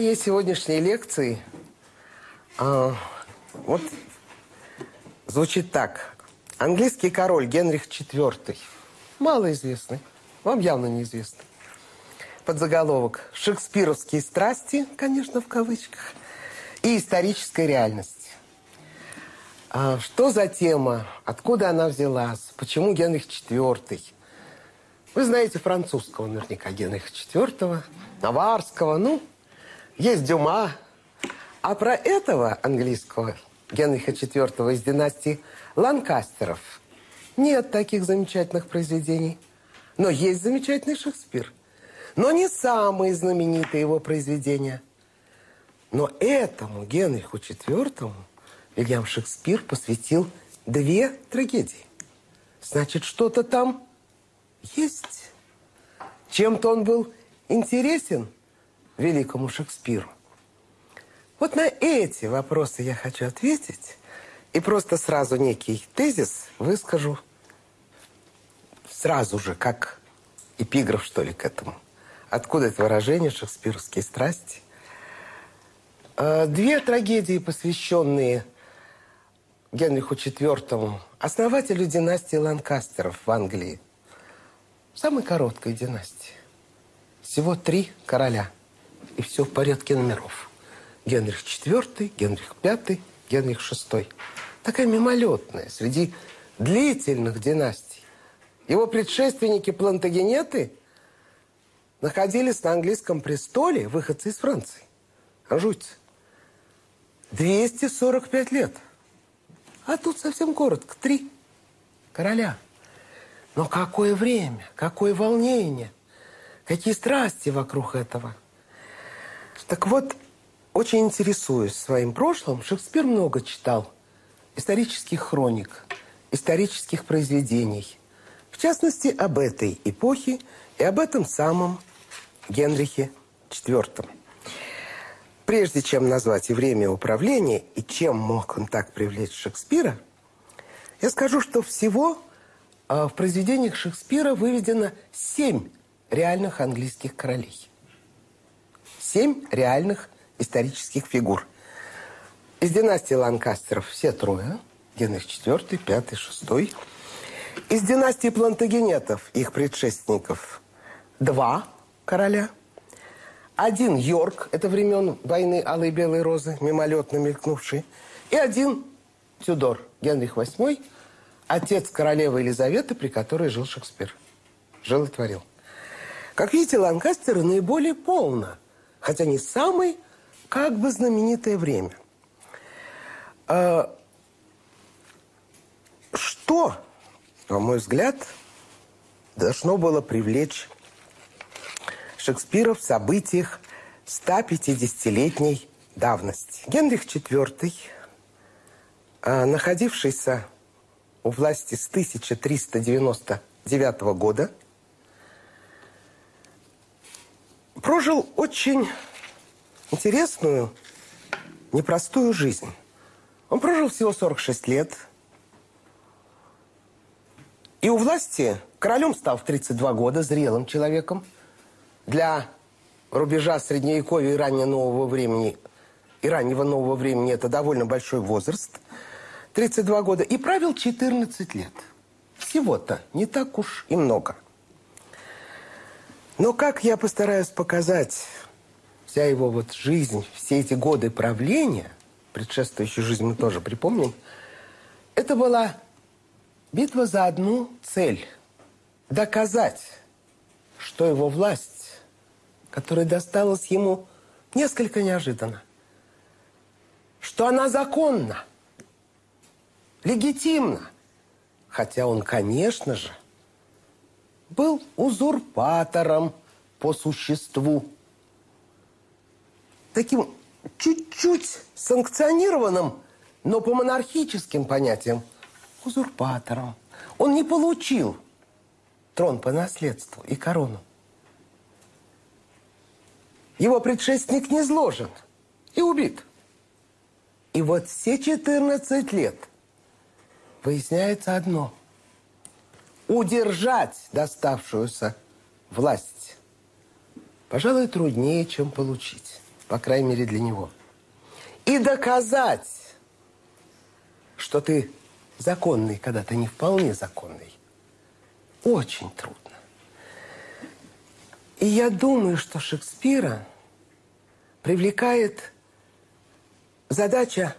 Моей сегодняшней лекции а, вот звучит так. Английский король Генрих IV. Малоизвестный. Вам явно неизвестный. Подзаголовок «Шекспировские страсти», конечно, в кавычках, и историческая реальность. А, что за тема? Откуда она взялась? Почему Генрих IV? Вы знаете французского наверняка Генриха IV, Наварского, ну, есть Дюма. А про этого английского Генриха IV из династии Ланкастеров нет таких замечательных произведений. Но есть замечательный Шекспир. Но не самые знаменитые его произведения. Но этому Генриху IV Вильям Шекспир посвятил две трагедии. Значит, что-то там есть. Чем-то он был интересен – великому Шекспиру? Вот на эти вопросы я хочу ответить и просто сразу некий тезис выскажу сразу же, как эпиграф, что ли, к этому. Откуда это выражение «шекспировские страсти»? Э, две трагедии, посвященные Генриху IV, основателю династии Ланкастеров в Англии. Самой короткой династии. Всего три короля – и все в порядке номеров. Генрих IV, Генрих V, Генрих VI. Такая мимолетная среди длительных династий. Его предшественники плантагенеты находились на английском престоле, выходцы из Франции. Анжуйцы. 245 лет. А тут совсем коротко. Три короля. Но какое время, какое волнение, какие страсти вокруг этого – так вот, очень интересуюсь своим прошлым. Шекспир много читал исторических хроник, исторических произведений. В частности, об этой эпохе и об этом самом Генрихе IV. Прежде чем назвать и время управления, и чем мог он так привлечь Шекспира, я скажу, что всего а, в произведениях Шекспира выведено семь реальных английских королей семь реальных исторических фигур. Из династии Ланкастеров все трое. Генрих IV, пятый, шестой. Из династии Плантагенетов, их предшественников, два короля. Один Йорк, это времен войны Алой и Белой Розы, мимолетно мелькнувший. И один Тюдор, Генрих VIII, отец королевы Елизаветы, при которой жил Шекспир. Жил и творил. Как видите, Ланкастеры наиболее полно – хотя не самое как бы знаменитое время. А, что, на мой взгляд, должно было привлечь Шекспира в событиях 150-летней давности? Генрих IV, а, находившийся у власти с 1399 года, прожил очень интересную, непростую жизнь. Он прожил всего 46 лет. И у власти королем стал в 32 года, зрелым человеком. Для рубежа средневековья и раннего нового времени, и раннего нового времени это довольно большой возраст. 32 года. И правил 14 лет. Всего-то не так уж и много. Но как я постараюсь показать вся его вот жизнь, все эти годы правления, предшествующую жизнь мы тоже припомним, это была битва за одну цель – доказать, что его власть, которая досталась ему несколько неожиданно, что она законна. легитимно. Хотя он, конечно же, был узурпатором по существу. Таким чуть-чуть санкционированным, но по монархическим понятиям, узурпатором. Он не получил трон по наследству и корону. Его предшественник не зложен и убит. И вот все 14 лет выясняется одно. Удержать доставшуюся власть, пожалуй, труднее, чем получить. По крайней мере, для него. И доказать, что ты законный, когда ты не вполне законный, очень трудно. И я думаю, что Шекспира привлекает задача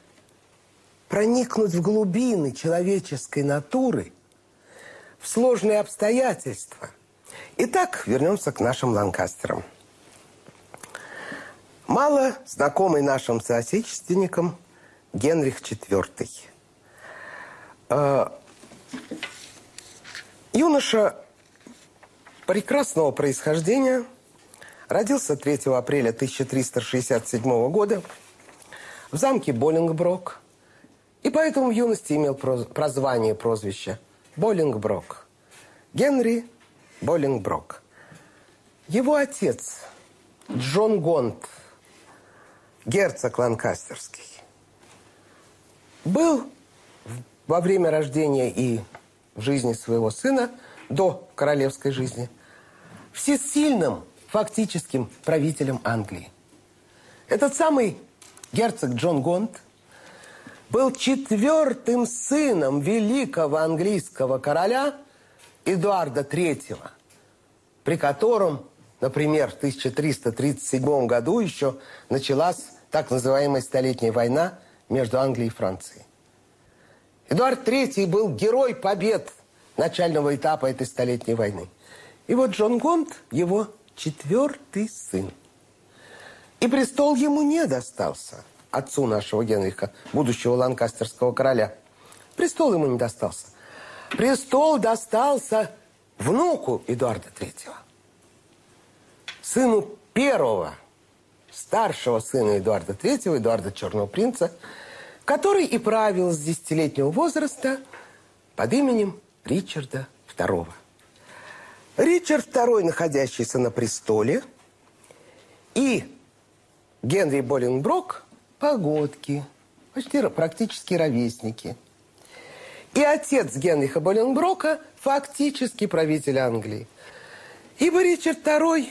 проникнуть в глубины человеческой натуры, в сложные обстоятельства. Итак, вернемся к нашим Ланкастерам. Мало знакомый нашим соотечественникам Генрих IV. Э, юноша прекрасного происхождения родился 3 апреля 1367 года – в замке Боллингброк. И поэтому в юности имел прозвание, прозвище Боллингброк. Генри Боллингброк. Его отец Джон Гонт, герцог Ланкастерский, был во время рождения и в жизни своего сына, до королевской жизни, всесильным фактическим правителем Англии. Этот самый герцог Джон Гонт, был четвертым сыном великого английского короля Эдуарда III, при котором, например, в 1337 году еще началась так называемая Столетняя война между Англией и Францией. Эдуард III был герой побед начального этапа этой Столетней войны. И вот Джон Гонт – его четвертый сын. И престол ему не достался, отцу нашего Генриха, будущего ланкастерского короля. Престол ему не достался. Престол достался внуку Эдуарда Третьего, сыну первого, старшего сына Эдуарда Третьего, Эдуарда Черного Принца, который и правил с десятилетнего возраста под именем Ричарда II. Ричард II, находящийся на престоле, и Генри Боллингброк – погодки, почти практически ровесники. И отец Генриха Боллингброка – фактически правитель Англии. Ибо Ричард II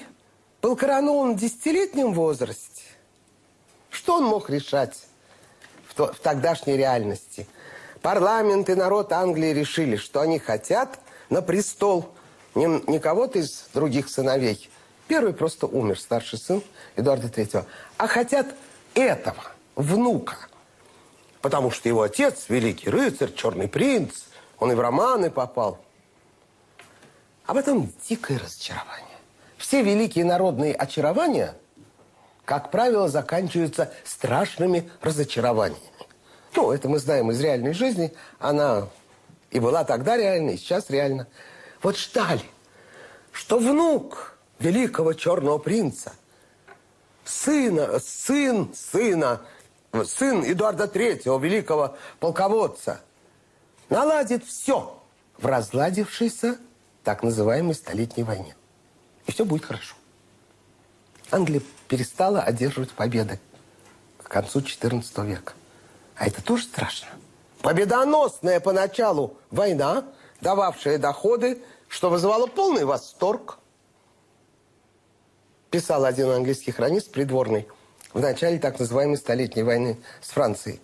был коронован в десятилетнем возрасте. Что он мог решать в, то, в тогдашней реальности? Парламент и народ Англии решили, что они хотят на престол не, не кого-то из других сыновей – Первый просто умер, старший сын Эдуарда Третьего. А хотят этого, внука. Потому что его отец, великий рыцарь, черный принц, он и в романы попал. А потом дикое разочарование. Все великие народные очарования, как правило, заканчиваются страшными разочарованиями. Ну, это мы знаем из реальной жизни. Она и была тогда реальна, и сейчас реальна. Вот ждали, что внук великого черного принца, сына, сын сына, сын Эдуарда Третьего, великого полководца, наладит все в разладившейся так называемой Столетней войне. И все будет хорошо. Англия перестала одерживать победы к концу XIV века. А это тоже страшно. Победоносная поначалу война, дававшая доходы, что вызывало полный восторг – писал один английский хронист придворный в начале так называемой Столетней войны с Францией.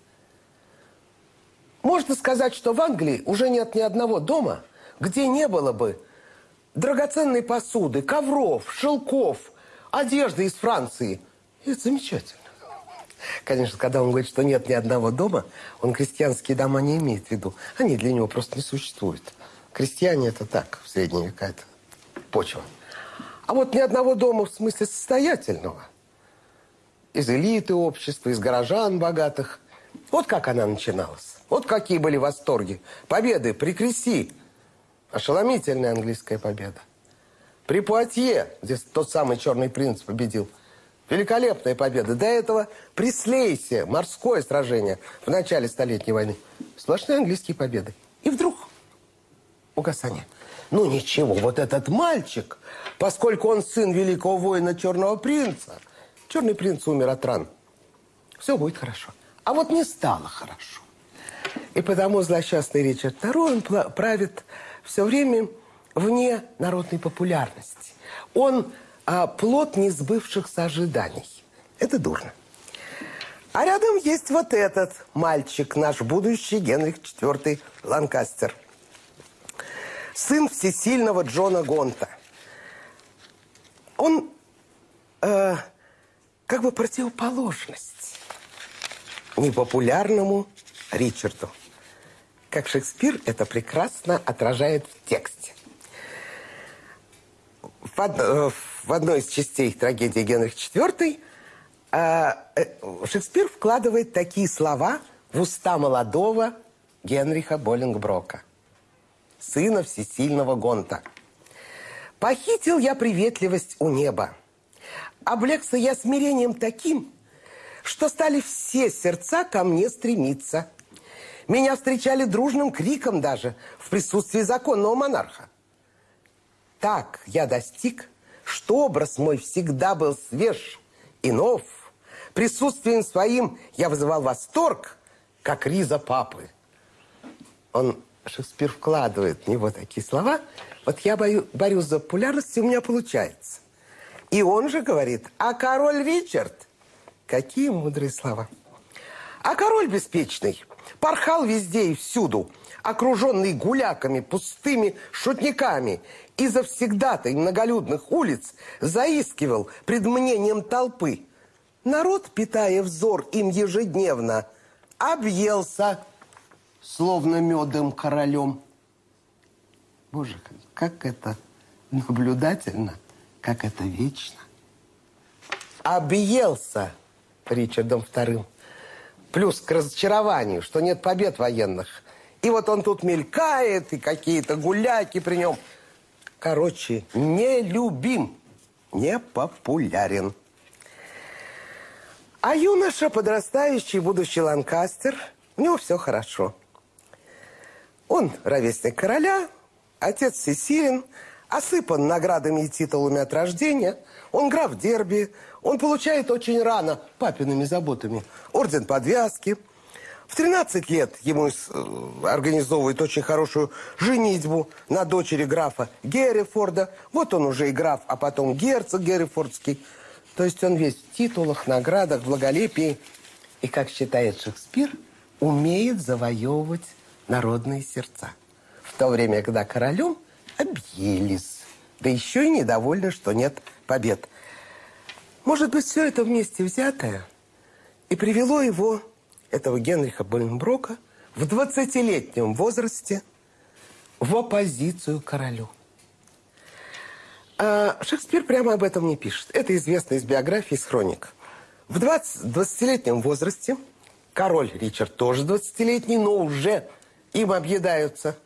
Можно сказать, что в Англии уже нет ни одного дома, где не было бы драгоценной посуды, ковров, шелков, одежды из Франции. И это замечательно. Конечно, когда он говорит, что нет ни одного дома, он крестьянские дома не имеет в виду. Они для него просто не существуют. Крестьяне – это так, в средние века это почва. А вот ни одного дома в смысле состоятельного. Из элиты общества, из горожан богатых. Вот как она начиналась. Вот какие были восторги. Победы при Креси. Ошеломительная английская победа. При Пуатье, где тот самый черный принц победил. Великолепная победа. До этого при Слейсе, морское сражение в начале Столетней войны. Сплошные английские победы. И вдруг угасание. Ну ничего, вот этот мальчик, поскольку он сын великого воина Черного принца, Черный принц умер от ран. Все будет хорошо. А вот не стало хорошо. И потому злосчастный Ричард II, он правит все время вне народной популярности. Он а, плод несбывшихся ожиданий. Это дурно. А рядом есть вот этот мальчик, наш будущий Генрих IV Ланкастер. Сын всесильного Джона Гонта. Он э, как бы противоположность непопулярному Ричарду. Как Шекспир это прекрасно отражает в тексте. В, од... Э, в одной из частей трагедии Генрих IV э, э, Шекспир вкладывает такие слова в уста молодого Генриха Боллингброка, сына всесильного Гонта. «Похитил я приветливость у неба, облегся я смирением таким, что стали все сердца ко мне стремиться. Меня встречали дружным криком даже в присутствии законного монарха. Так я достиг, что образ мой всегда был свеж и нов. Присутствием своим я вызывал восторг, как риза папы. Он, Шекспир, вкладывает в него такие слова. Вот я бою, борюсь за популярность, и у меня получается. И он же говорит, а король Ричард? Какие мудрые слова. А король беспечный порхал везде и всюду, окруженный гуляками, пустыми шутниками, и завсегдатой многолюдных улиц заискивал пред мнением толпы. Народ, питая взор им ежедневно, объелся, словно медом королем. Боже, как это наблюдательно – как это вечно. Объелся Ричардом Вторым. Плюс к разочарованию, что нет побед военных. И вот он тут мелькает, и какие-то гуляки при нем. Короче, нелюбим, не популярен. А юноша, подрастающий, будущий Ланкастер, у него все хорошо. Он ровесник короля, отец всесилен, осыпан наградами и титулами от рождения. Он граф Дерби. Он получает очень рано папиными заботами орден подвязки. В 13 лет ему э, организовывают очень хорошую женитьбу на дочери графа Геррифорда. Вот он уже и граф, а потом герцог Геррифордский. То есть он весь в титулах, наградах, благолепии. И, как считает Шекспир, умеет завоевывать народные сердца. В то время, когда королем объелись. Да еще и недовольны, что нет побед. Может быть, все это вместе взятое и привело его, этого Генриха Боленброка, в 20-летнем возрасте в оппозицию королю. А Шекспир прямо об этом не пишет. Это известно из биографии, из хроник. В 20-летнем возрасте король Ричард тоже 20-летний, но уже им объедаются –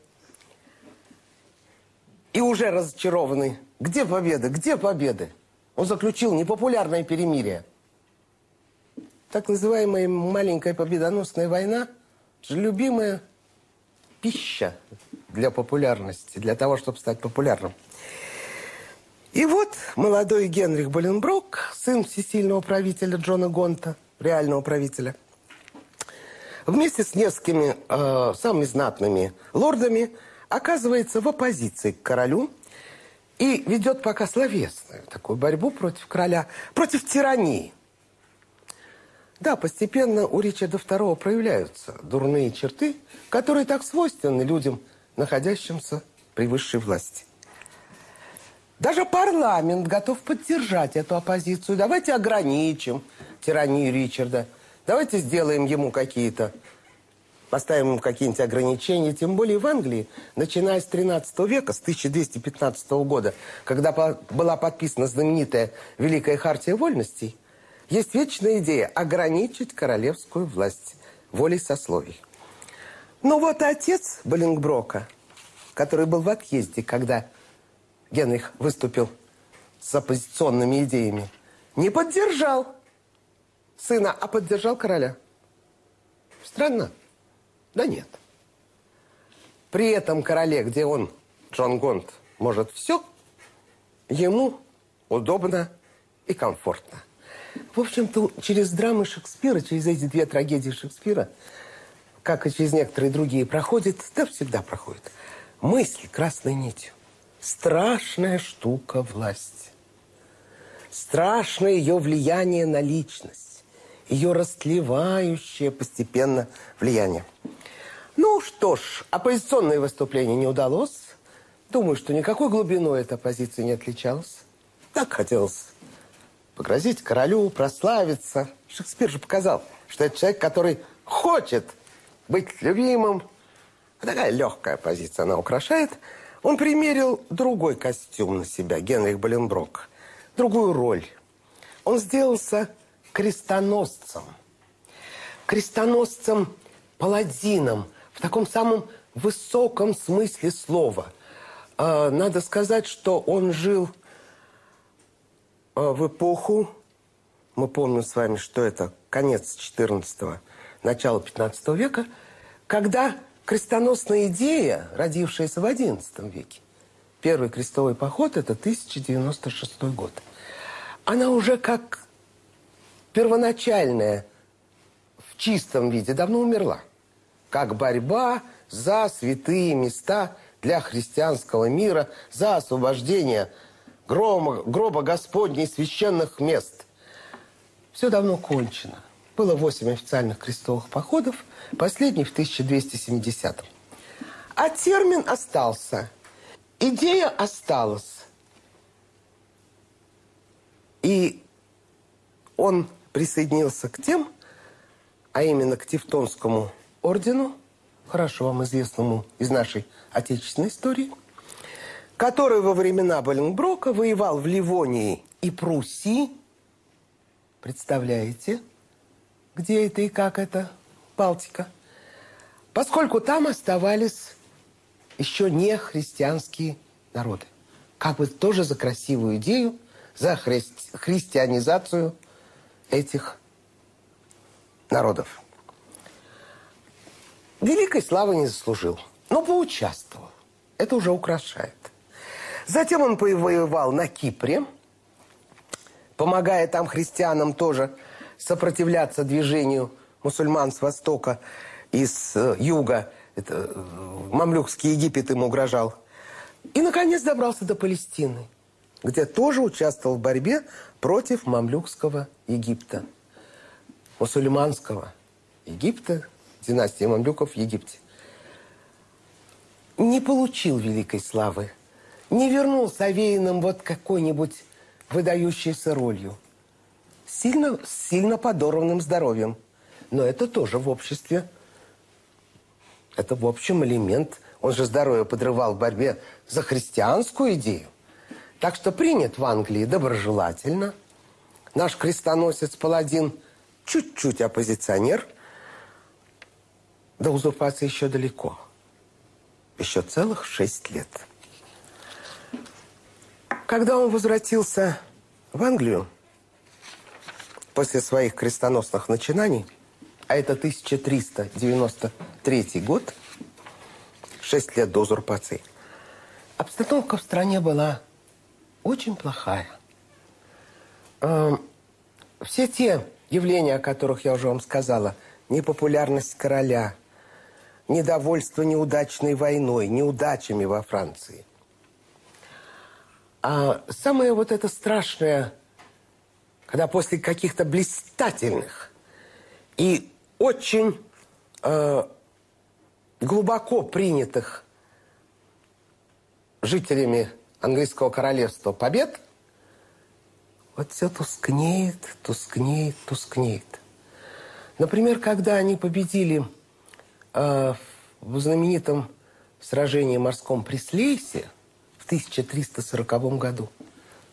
и уже разочарованный. Где победы? Где победы? Он заключил непопулярное перемирие. Так называемая маленькая победоносная война – любимая пища для популярности, для того, чтобы стать популярным. И вот молодой Генрих Боленброк, сын всесильного правителя Джона Гонта, реального правителя, вместе с несколькими э, самыми знатными лордами – оказывается в оппозиции к королю и ведет пока словесную такую борьбу против короля, против тирании. Да, постепенно у Ричарда II проявляются дурные черты, которые так свойственны людям, находящимся при высшей власти. Даже парламент готов поддержать эту оппозицию. Давайте ограничим тиранию Ричарда. Давайте сделаем ему какие-то поставим ему какие-нибудь ограничения. Тем более в Англии, начиная с 13 века, с 1215 года, когда была подписана знаменитая Великая Хартия Вольностей, есть вечная идея ограничить королевскую власть волей сословий. Ну вот отец Балингброка, который был в отъезде, когда Генрих выступил с оппозиционными идеями, не поддержал сына, а поддержал короля. Странно? Да нет. При этом короле, где он, Джон Гонт, может все, ему удобно и комфортно. В общем-то, через драмы Шекспира, через эти две трагедии Шекспира, как и через некоторые другие, проходит, да всегда проходит, мысль красной нитью. Страшная штука власть. Страшное ее влияние на личность. Ее растлевающее постепенно влияние. Ну что ж, оппозиционное выступление не удалось. Думаю, что никакой глубиной эта оппозиция не отличалась. Так хотелось погрозить королю, прославиться. Шекспир же показал, что это человек, который хочет быть любимым. Такая легкая позиция она украшает. Он примерил другой костюм на себя, Генрих Боленброк. Другую роль. Он сделался крестоносцем. Крестоносцем-паладином в таком самом высоком смысле слова. А, надо сказать, что он жил а, в эпоху, мы помним с вами, что это конец 14-го, начало 15 века, когда крестоносная идея, родившаяся в XI веке, первый крестовый поход – это 1096 год, она уже как первоначальная в чистом виде давно умерла. Как борьба за святые места для христианского мира, за освобождение – грома, гроба Господней священных мест. Все давно кончено. Было восемь официальных крестовых походов, последний в 1270 -м. А термин остался. Идея осталась. И он присоединился к тем, а именно к Тевтонскому ордену, хорошо вам известному из нашей отечественной истории – который во времена Боленброка воевал в Ливонии и Пруссии. Представляете, где это и как это Балтика? Поскольку там оставались еще не христианские народы. Как бы тоже за красивую идею, за хри христианизацию этих народов. Великой славы не заслужил, но поучаствовал. Это уже украшает. Затем он воевал на Кипре, помогая там христианам тоже сопротивляться движению мусульман с востока и с э, юга. Это, э, мамлюкский Египет ему угрожал. И, наконец, добрался до Палестины, где тоже участвовал в борьбе против мамлюкского Египта. Мусульманского Египта, династии мамлюков в Египте. Не получил великой славы не вернул Савеиным вот какой-нибудь выдающейся ролью. Сильно, сильно подорванным здоровьем. Но это тоже в обществе. Это, в общем, элемент. Он же здоровье подрывал в борьбе за христианскую идею. Так что принят в Англии доброжелательно. Наш крестоносец-паладин чуть-чуть оппозиционер. До узурпации еще далеко. Еще целых шесть лет. Когда он возвратился в Англию после своих крестоносных начинаний, а это 1393 год, 6 лет до узурпации, обстановка в стране была очень плохая. Эм, все те явления, о которых я уже вам сказала, непопулярность короля, недовольство неудачной войной, неудачами во Франции, а самое вот это страшное, когда после каких-то блистательных и очень э, глубоко принятых жителями английского королевства побед, вот все тускнеет, тускнеет, тускнеет. Например, когда они победили э, в знаменитом сражении морском при Слейсе – 1340 году,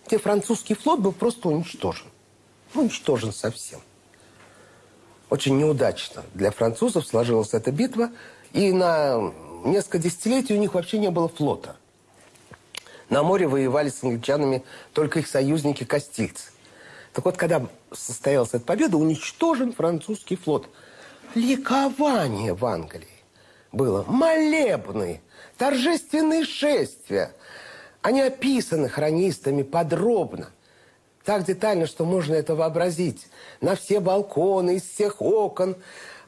где французский флот был просто уничтожен. Уничтожен совсем. Очень неудачно для французов сложилась эта битва, И на несколько десятилетий у них вообще не было флота. На море воевали с англичанами только их союзники кастильцы. Так вот, когда состоялась эта победа, уничтожен французский флот. Ликование в Англии было. Молебны, торжественные шествия. Они описаны хронистами подробно. Так детально, что можно это вообразить. На все балконы, из всех окон,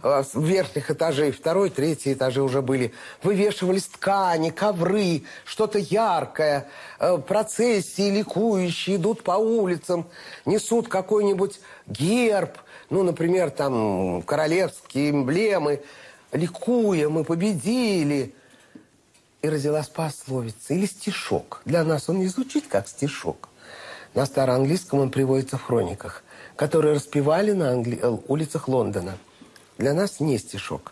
э, верхних этажей, второй, третий этажи уже были, вывешивались ткани, ковры, что-то яркое, э, процессии ликующие идут по улицам, несут какой-нибудь герб, ну, например, там королевские эмблемы, ликуя, мы победили. И родилась пословица или стишок. Для нас он не звучит как стишок, на староанглийском он приводится в хрониках, которые распевали на англи... Э, улицах Лондона. Для нас не стишок.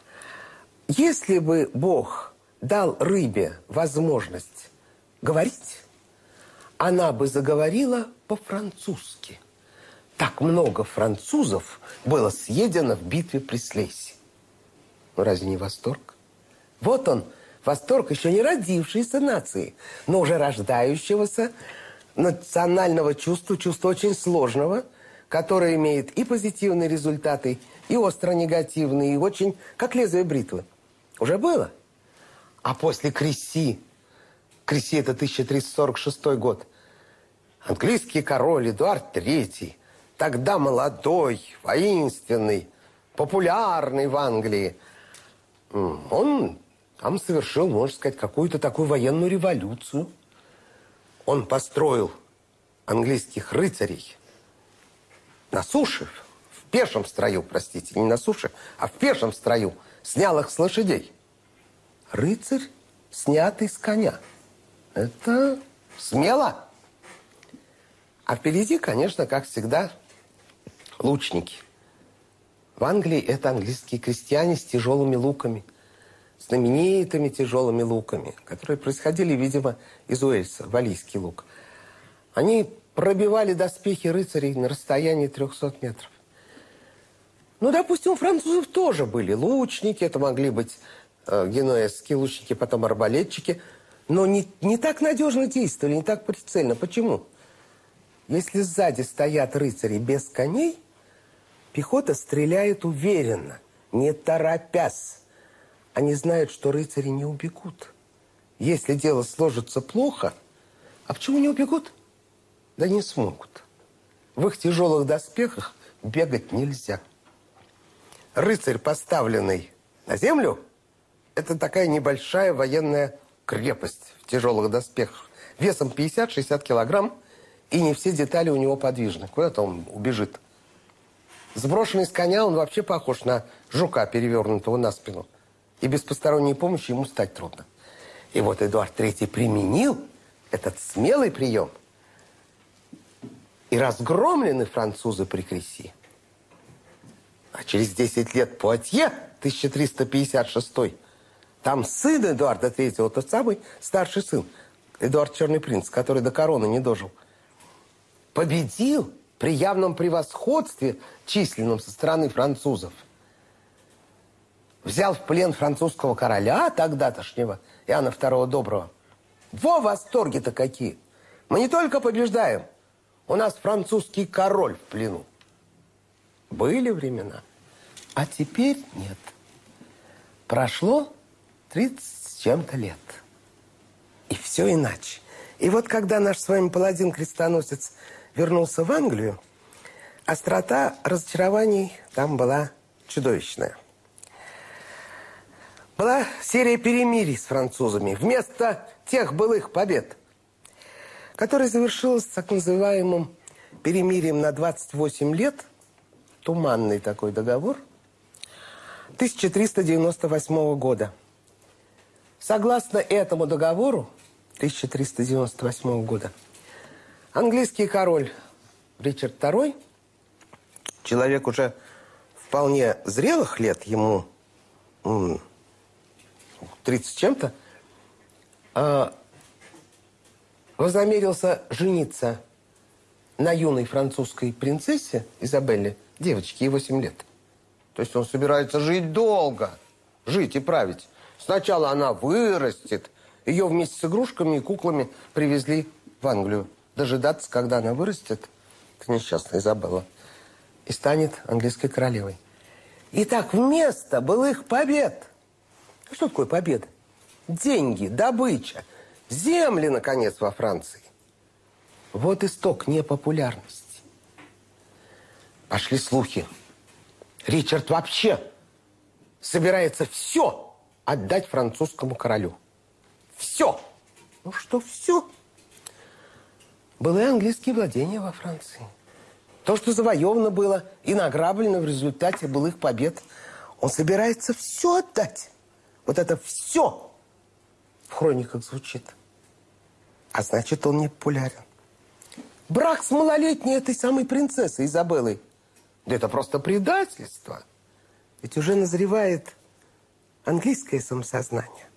Если бы Бог дал рыбе возможность говорить, она бы заговорила по-французски. Так много французов было съедено в битве при Слейсе. Ну, разве не восторг? Вот он, восторг еще не родившейся нации, но уже рождающегося национального чувства, чувства очень сложного, которое имеет и позитивные результаты, и остро негативные, и очень как лезвие бритвы. Уже было. А после Креси, Креси это 1346 год, английский король Эдуард III, тогда молодой, воинственный, популярный в Англии, он там совершил, можно сказать, какую-то такую военную революцию – он построил английских рыцарей на суше, в пешем строю, простите, не на суше, а в пешем строю, снял их с лошадей. Рыцарь, снятый с коня. Это смело. А впереди, конечно, как всегда, лучники. В Англии это английские крестьяне с тяжелыми луками – знаменитыми тяжелыми луками, которые происходили, видимо, из Уэльса, валийский лук. Они пробивали доспехи рыцарей на расстоянии 300 метров. Ну, допустим, у французов тоже были лучники, это могли быть э, генуэзские лучники, потом арбалетчики, но не, не так надежно действовали, не так прицельно. Почему? Если сзади стоят рыцари без коней, пехота стреляет уверенно, не торопясь. Они знают, что рыцари не убегут. Если дело сложится плохо, а почему не убегут? Да не смогут. В их тяжелых доспехах бегать нельзя. Рыцарь, поставленный на землю, это такая небольшая военная крепость в тяжелых доспехах. Весом 50-60 килограмм, и не все детали у него подвижны. Куда-то он убежит. Сброшенный с коня он вообще похож на жука, перевернутого на спину и без посторонней помощи ему стать трудно. И вот Эдуард III применил этот смелый прием. И разгромлены французы при Креси. А через 10 лет Пуатье, 1356 там сын Эдуарда III, тот самый старший сын, Эдуард Черный Принц, который до короны не дожил, победил при явном превосходстве численном со стороны французов – взял в плен французского короля тогдашнего, Иоанна II Доброго. Во восторге-то какие! Мы не только побеждаем, у нас французский король в плену. Были времена, а теперь нет. Прошло 30 с чем-то лет. И все иначе. И вот когда наш с вами паладин-крестоносец вернулся в Англию, острота разочарований там была чудовищная. Была серия перемирий с французами вместо тех былых побед, которая завершилась так называемым перемирием на 28 лет, туманный такой договор, 1398 года. Согласно этому договору 1398 года, английский король Ричард II, человек уже вполне зрелых лет, ему 30 с чем-то, а, вознамерился жениться на юной французской принцессе Изабелле, девочке, ей 8 лет. То есть он собирается жить долго, жить и править. Сначала она вырастет. Ее вместе с игрушками и куклами привезли в Англию. Дожидаться, когда она вырастет, к несчастной Изабелла, и станет английской королевой. Итак, вместо былых побед. Что такое победа? Деньги, добыча, земли, наконец, во Франции. Вот исток непопулярности. Пошли слухи. Ричард вообще собирается все отдать французскому королю. Все. Ну что все? Были английские владения во Франции. То, что завоевано было и награблено в результате былых побед, он собирается все отдать. Вот это все в хрониках звучит. А значит, он не популярен. Брак с малолетней этой самой принцессой Изабеллой. Да это просто предательство. Ведь уже назревает английское самосознание.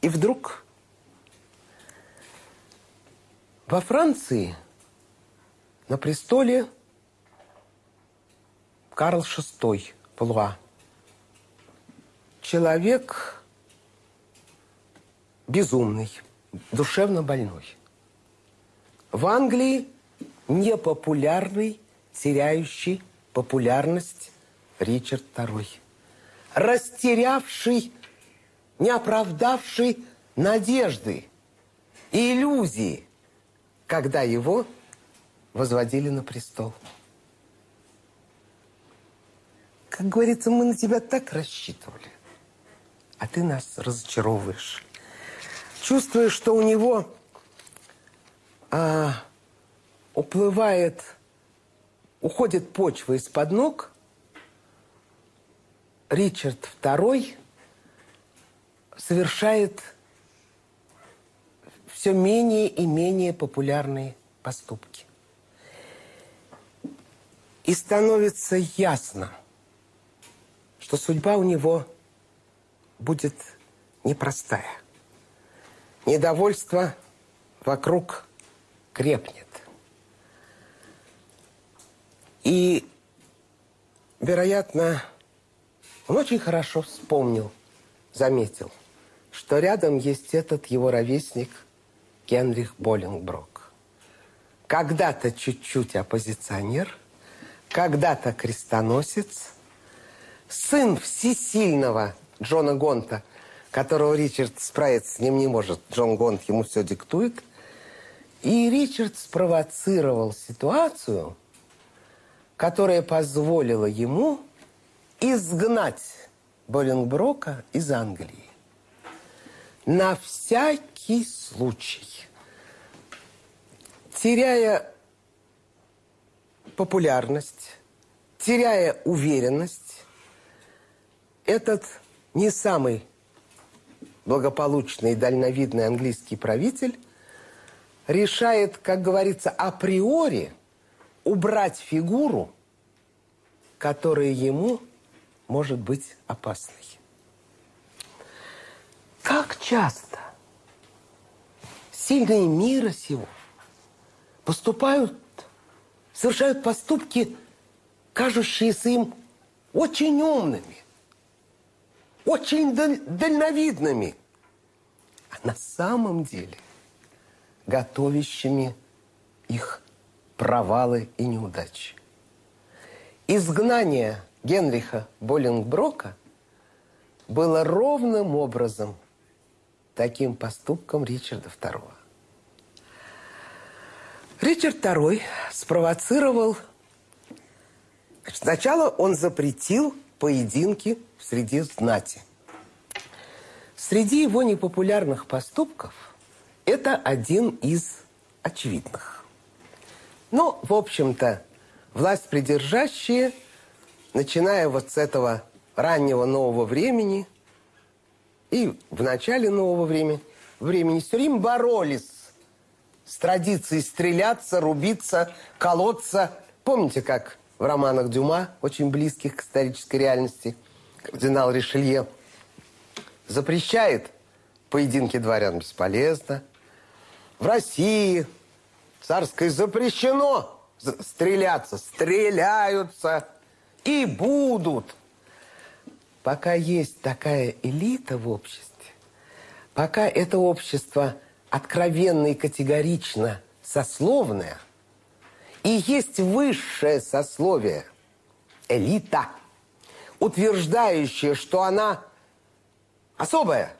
И вдруг во Франции на престоле Карл VI Плуа. Человек безумный, душевно больной. В Англии непопулярный, теряющий популярность Ричард II. Растерявший, не оправдавший надежды и иллюзии, когда его возводили на престол. Как говорится, мы на тебя так рассчитывали, а ты нас разочаровываешь. Чувствуя, что у него а, уплывает, уходит почва из-под ног, Ричард II совершает все менее и менее популярные поступки. И становится ясно, что судьба у него будет непростая. Недовольство вокруг крепнет. И, вероятно, он очень хорошо вспомнил, заметил, что рядом есть этот его ровесник Генрих Боллингброк. Когда-то чуть-чуть оппозиционер – когда-то крестоносец, сын всесильного Джона Гонта, которого Ричард справиться с ним не может. Джон Гонт ему все диктует. И Ричард спровоцировал ситуацию, которая позволила ему изгнать Боллингброка из Англии. На всякий случай. Теряя популярность, теряя уверенность, этот не самый благополучный и дальновидный английский правитель решает, как говорится, априори убрать фигуру, которая ему может быть опасной. Как часто сильные мира сего поступают совершают поступки, кажущиеся им очень умными, очень дальновидными, а на самом деле готовящими их провалы и неудачи. Изгнание Генриха Боллингброка было ровным образом таким поступком Ричарда II. Ричард II спровоцировал... Сначала он запретил поединки среди знати. Среди его непопулярных поступков это один из очевидных. Но, в общем-то, власть придержащие, начиная вот с этого раннего нового времени и в начале нового времени, времени все время боролись с традицией стреляться, рубиться, колоться. Помните, как в романах Дюма, очень близких к исторической реальности, кардинал Ришелье запрещает поединки дворян бесполезно. В России царской запрещено стреляться. Стреляются и будут. Пока есть такая элита в обществе, пока это общество откровенно и категорично сословное, и есть высшее сословие, элита, утверждающая, что она особая,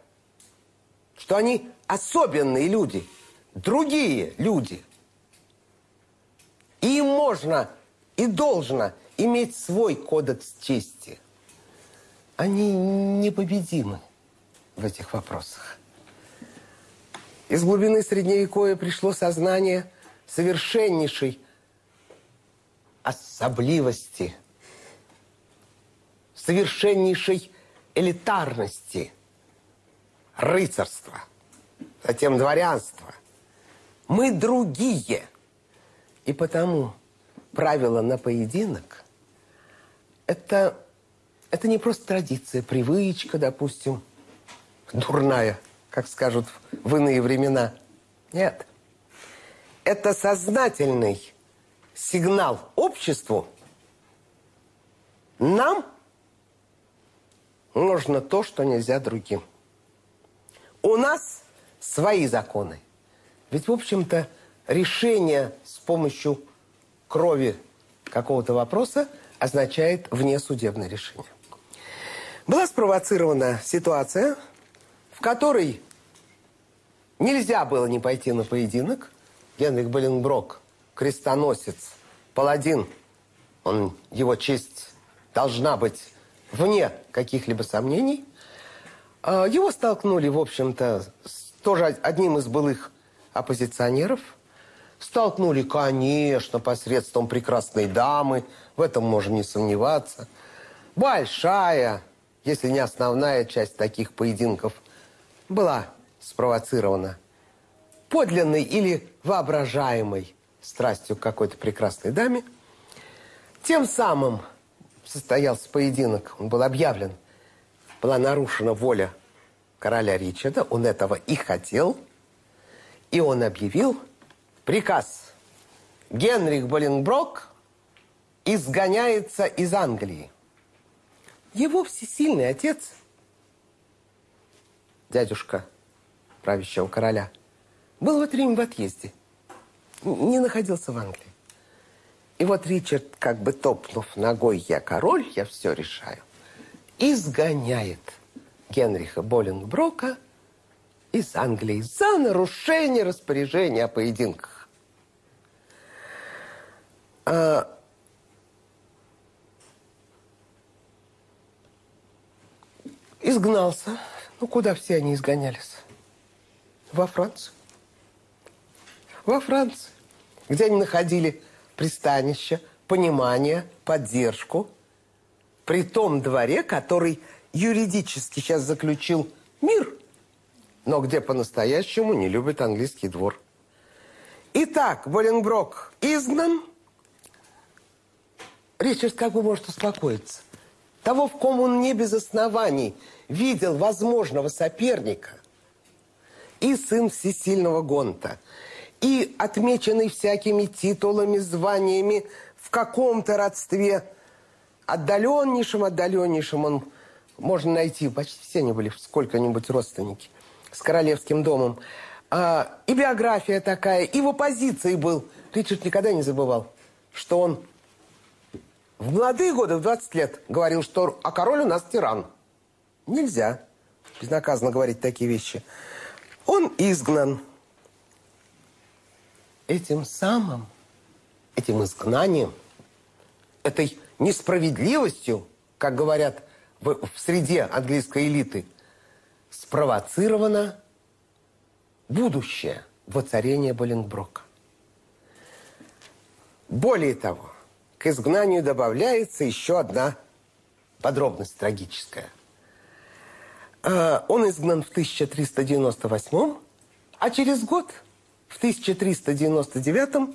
что они особенные люди, другие люди. И им можно и должно иметь свой кодекс чести. Они непобедимы в этих вопросах. Из глубины Средневековья пришло сознание совершеннейшей особливости, совершеннейшей элитарности рыцарства, затем дворянства. Мы другие. И потому правило на поединок – это, это не просто традиция, привычка, допустим, дурная, как скажут в иные времена. Нет. Это сознательный сигнал обществу. Нам нужно то, что нельзя другим. У нас свои законы. Ведь, в общем-то, решение с помощью крови какого-то вопроса означает внесудебное решение. Была спровоцирована ситуация, в которой нельзя было не пойти на поединок. Генрих Боленброк, крестоносец, паладин, он, его честь должна быть вне каких-либо сомнений. А, его столкнули, в общем-то, с тоже одним из былых оппозиционеров – Столкнули, конечно, посредством прекрасной дамы. В этом можно не сомневаться. Большая, если не основная часть таких поединков была спровоцирована подлинной или воображаемой страстью к какой-то прекрасной даме. Тем самым состоялся поединок, он был объявлен. Была нарушена воля короля Ричарда, он этого и хотел. И он объявил Приказ. Генрих Боленброк изгоняется из Англии. Его всесильный отец, дядюшка правящего короля, был в это время в отъезде. Не находился в Англии. И вот Ричард, как бы топнув ногой «я король, я все решаю», изгоняет Генриха Боленброка из Англии за нарушение распоряжения о поединках. А, изгнался. Ну, куда все они изгонялись? Во Францию. Во Францию, где они находили пристанище, понимание, поддержку. При том дворе, который юридически сейчас заключил мир, но где по-настоящему не любит английский двор. Итак, Боленброк изгнан – Ричард как бы может успокоиться. Того, в ком он не без оснований видел возможного соперника, и сын всесильного Гонта, и отмеченный всякими титулами, званиями в каком-то родстве, отдаленнейшим, отдаленнейшим он можно найти, почти все они были сколько-нибудь родственники, с королевским домом. А, и биография такая, и в оппозиции был. Ричард никогда не забывал, что он в молодые годы, в 20 лет, говорил, что а король у нас тиран. Нельзя безнаказанно говорить такие вещи. Он изгнан. Этим самым, этим изгнанием, этой несправедливостью, как говорят в, в среде английской элиты, спровоцировано будущее воцарения Боленброка. Более того, к изгнанию добавляется еще одна подробность трагическая. А, он изгнан в 1398, а через год, в 1399,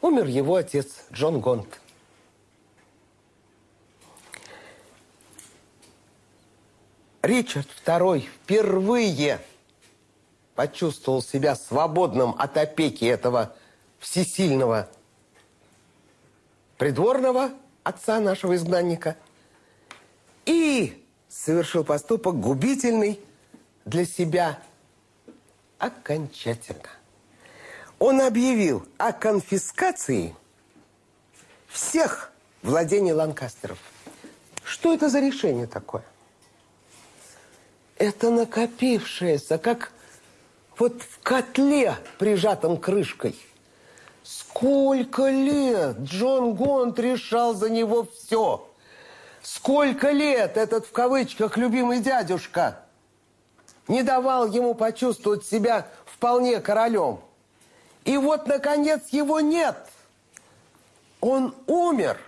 умер его отец Джон Гонт. Ричард II впервые почувствовал себя свободным от опеки этого всесильного придворного отца нашего изгнанника и совершил поступок губительный для себя окончательно. Он объявил о конфискации всех владений Ланкастеров. Что это за решение такое? Это накопившееся, как вот в котле, прижатом крышкой. Сколько лет Джон Гонт решал за него все. Сколько лет этот, в кавычках, любимый дядюшка не давал ему почувствовать себя вполне королем. И вот, наконец, его нет. Он умер.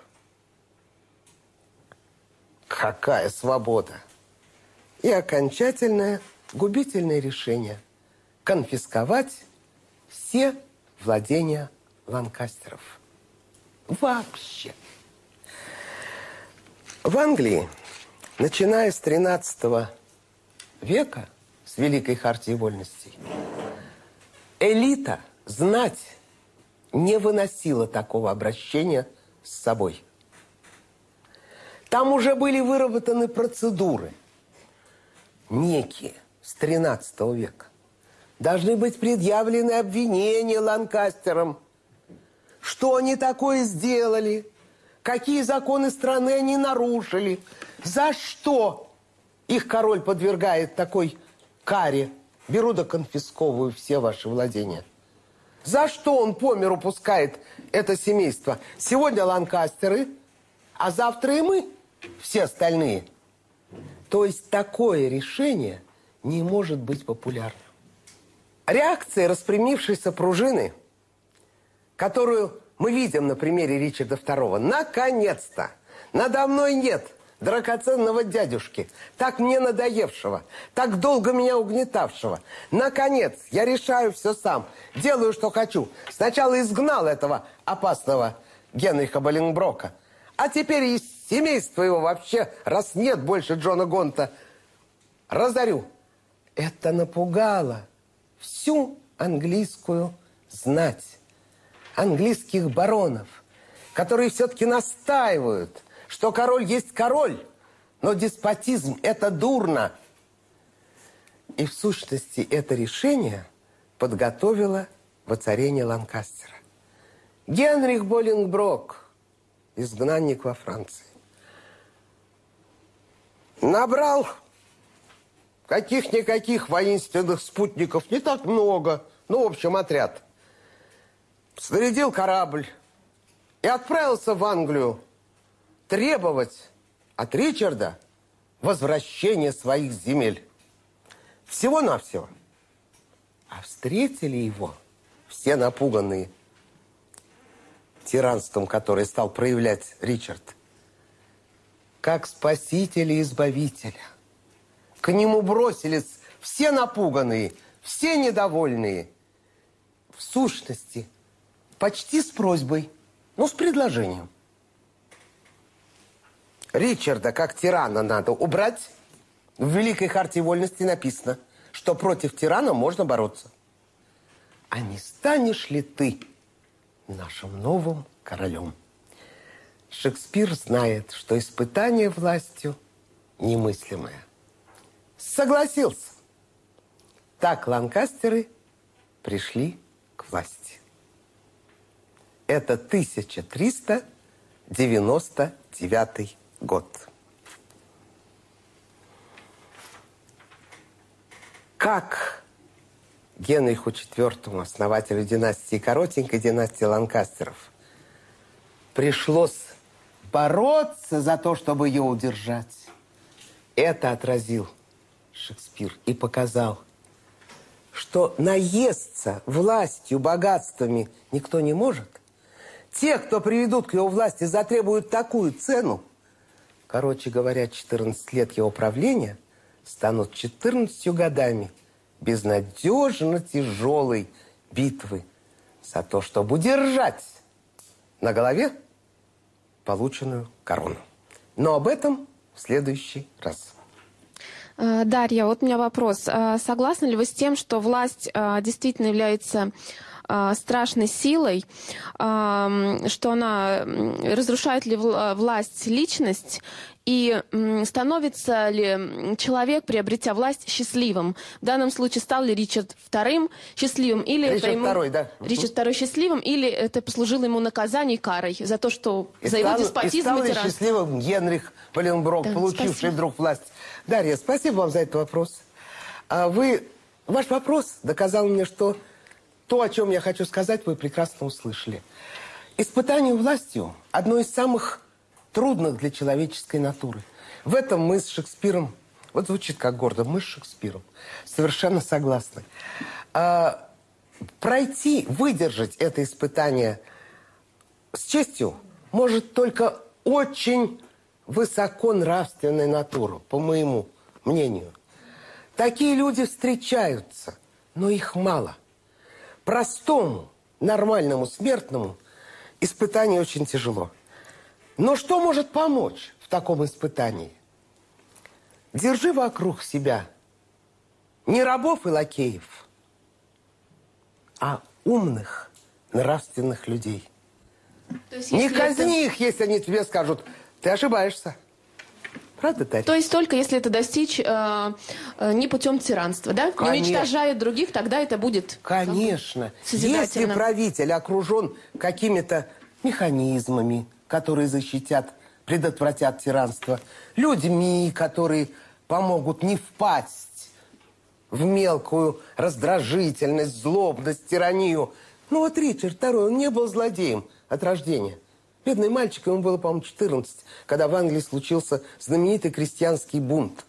Какая свобода! И окончательное губительное решение – конфисковать все владения Ланкастеров. Вообще. В Англии, начиная с 13 века, с Великой Хартии Вольностей, элита, знать, не выносила такого обращения с собой. Там уже были выработаны процедуры, некие, с 13 века. Должны быть предъявлены обвинения Ланкастерам. Что они такое сделали? Какие законы страны они нарушили? За что их король подвергает такой каре? Беру да конфисковываю все ваши владения. За что он по миру пускает это семейство? Сегодня Ланкастеры, а завтра и мы, все остальные. То есть такое решение не может быть популярным. Реакция распрямившейся пружины, которую мы видим на примере Ричарда II, наконец-то, надо мной нет драгоценного дядюшки, так мне надоевшего, так долго меня угнетавшего. Наконец, я решаю все сам, делаю, что хочу. Сначала изгнал этого опасного Генриха Боллингброка, а теперь из семейства его вообще, раз нет больше Джона Гонта, разорю. Это напугало всю английскую знать, английских баронов, которые все-таки настаивают, что король есть король, но деспотизм – это дурно. И в сущности это решение подготовило воцарение Ланкастера. Генрих Боллингброк, изгнанник во Франции, набрал Каких-никаких воинственных спутников не так много. Ну, в общем, отряд. Снарядил корабль и отправился в Англию требовать от Ричарда возвращения своих земель. Всего-навсего. А встретили его все напуганные тиранством, которое стал проявлять Ричард, как спасителя и избавителя. К нему бросились все напуганные, все недовольные. В сущности, почти с просьбой, но с предложением. Ричарда, как тирана, надо убрать. В Великой Хартии Вольности написано, что против тирана можно бороться. А не станешь ли ты нашим новым королем? Шекспир знает, что испытание властью немыслимое согласился. Так ланкастеры пришли к власти. Это 1399 год. Как Генриху IV, основателю династии, коротенькой династии Ланкастеров, пришлось бороться за то, чтобы ее удержать. Это отразил Шекспир и показал, что наесться властью, богатствами никто не может. Те, кто приведут к его власти, затребуют такую цену. Короче говоря, 14 лет его правления станут 14 годами безнадежно тяжелой битвы за то, чтобы удержать на голове полученную корону. Но об этом в следующий раз. Э, Дарья, вот у меня вопрос. Э, согласны ли вы с тем, что власть э, действительно является страшной силой, э, что она разрушает ли власть личность и становится ли человек, приобретя власть, счастливым? В данном случае стал ли Ричард вторым счастливым? Или Ричард ему... второй, да. Ричард второй счастливым? Или это послужило ему наказанием и карой за то, что и за его деспотизм и стал ли счастливым Генрих Валенброк, да, получивший спасибо. вдруг власть? Дарья, спасибо вам за этот вопрос. А вы, ваш вопрос доказал мне, что то, о чем я хочу сказать, вы прекрасно услышали. Испытание властью – одно из самых трудных для человеческой натуры. В этом мы с Шекспиром, вот звучит как гордо, мы с Шекспиром совершенно согласны. А, пройти, выдержать это испытание с честью может только очень высоко нравственной натуру, по моему мнению. Такие люди встречаются, но их мало. Простому, нормальному смертному испытание очень тяжело. Но что может помочь в таком испытании? Держи вокруг себя не рабов и лакеев, а умных, нравственных людей. не казни это... их, если они тебе скажут, ты ошибаешься. Правда, Тарь? То есть только если это достичь э, э, не путем тиранства, да? Конечно. Не уничтожая других, тогда это будет... Конечно. Если правитель окружен какими-то механизмами, которые защитят, предотвратят тиранство, людьми, которые помогут не впасть в мелкую раздражительность, злобность, тиранию. Ну вот Ричард II, он не был злодеем от рождения. Бедный мальчик, ему было, по-моему, 14, когда в Англии случился знаменитый крестьянский бунт.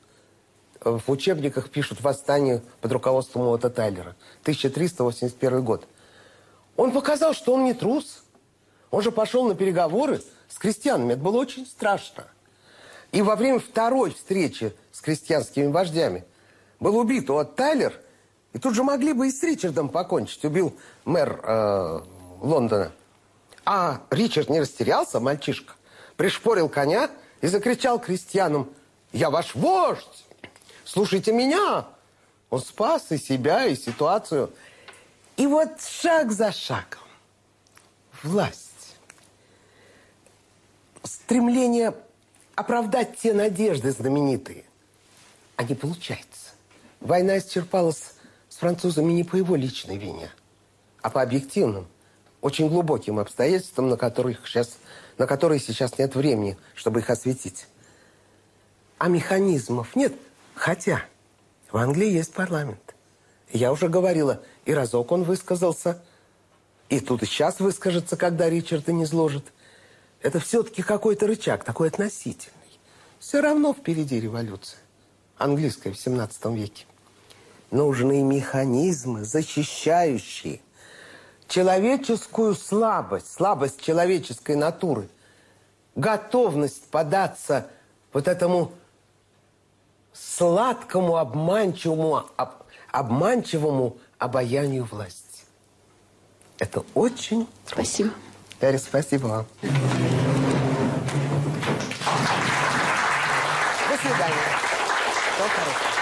В учебниках пишут «Восстание под руководством Уотта Тайлера». 1381 год. Он показал, что он не трус. Он же пошел на переговоры с крестьянами. Это было очень страшно. И во время второй встречи с крестьянскими вождями был убит Уотт Тайлер, и тут же могли бы и с Ричардом покончить. Убил мэр э, Лондона. А Ричард не растерялся, мальчишка, пришпорил коня и закричал крестьянам, «Я ваш вождь! Слушайте меня!» Он спас и себя, и ситуацию. И вот шаг за шагом власть, стремление оправдать те надежды знаменитые, а не получается. Война исчерпалась с французами не по его личной вине, а по объективным очень глубоким обстоятельствам, на, которых сейчас, на которые сейчас нет времени, чтобы их осветить. А механизмов нет. Хотя в Англии есть парламент. Я уже говорила, и разок он высказался, и тут и сейчас выскажется, когда Ричарда не изложит. Это все-таки какой-то рычаг, такой относительный. Все равно впереди революция. Английская в 17 веке. Нужны механизмы, защищающие человеческую слабость, слабость человеческой натуры, готовность податься вот этому сладкому, обманчивому, об, обманчивому обаянию власти. Это очень Спасибо. Дарья, спасибо вам. До свидания. Всего хорошего.